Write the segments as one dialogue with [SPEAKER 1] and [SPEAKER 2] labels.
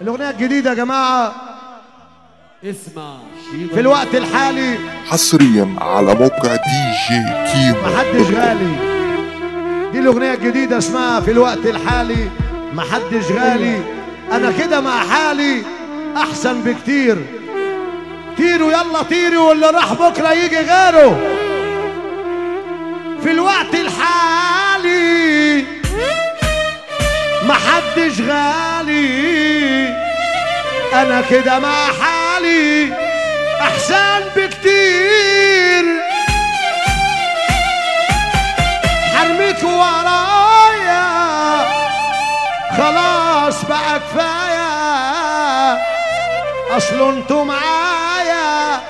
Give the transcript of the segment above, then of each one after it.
[SPEAKER 1] الأغنية الجديدة يا جماعة.
[SPEAKER 2] اسمع.
[SPEAKER 1] في الوقت الحالي.
[SPEAKER 3] حصريا على موقع دي جي كيمو.
[SPEAKER 1] محدش غالي. دي الأغنية الجديدة اسمها في الوقت الحالي. محدش غالي. أنا كده مع حالي أحسن بكتير. طيروا يلا طيروا واللي راح بكرة يجي غيره. في الوقت الحالي محدش غالي. أنا كده مع حالي أحسن بكتير. حرميك ورايا. خلاص بقى كفاية. أصل أنتوا معايا.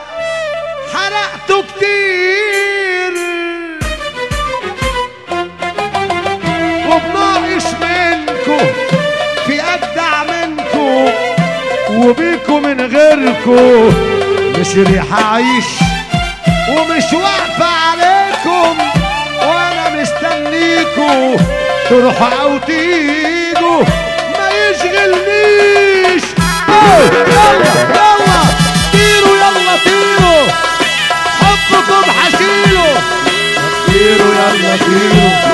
[SPEAKER 1] حرقتوا كتير. وبيكم من غيركم. مش ريح اعيش ومش واقفة عليكم وأنا مستنيكوا تروحوا أو تيجوا ما يشغلنيش. يلا يلا طيروا يلا طيروا حبكم حشيله طيروا يلا طيروا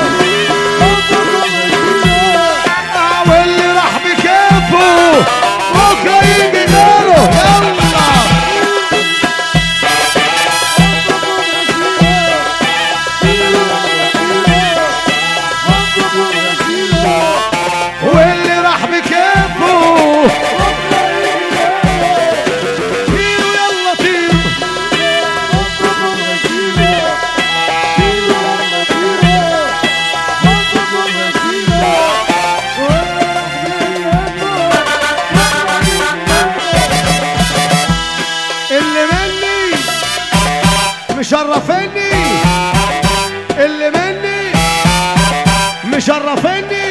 [SPEAKER 1] مشرفني اللي مني مشرفني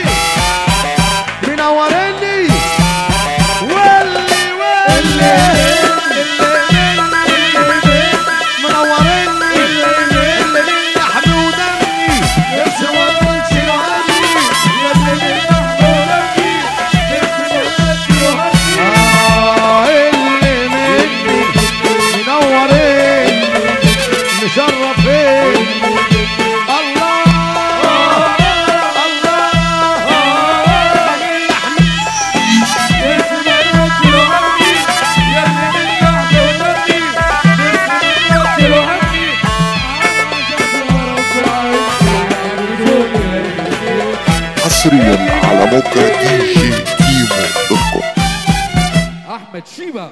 [SPEAKER 3] مصريا على موقع دي جي كيمو دوت كوم
[SPEAKER 2] احمد شيبه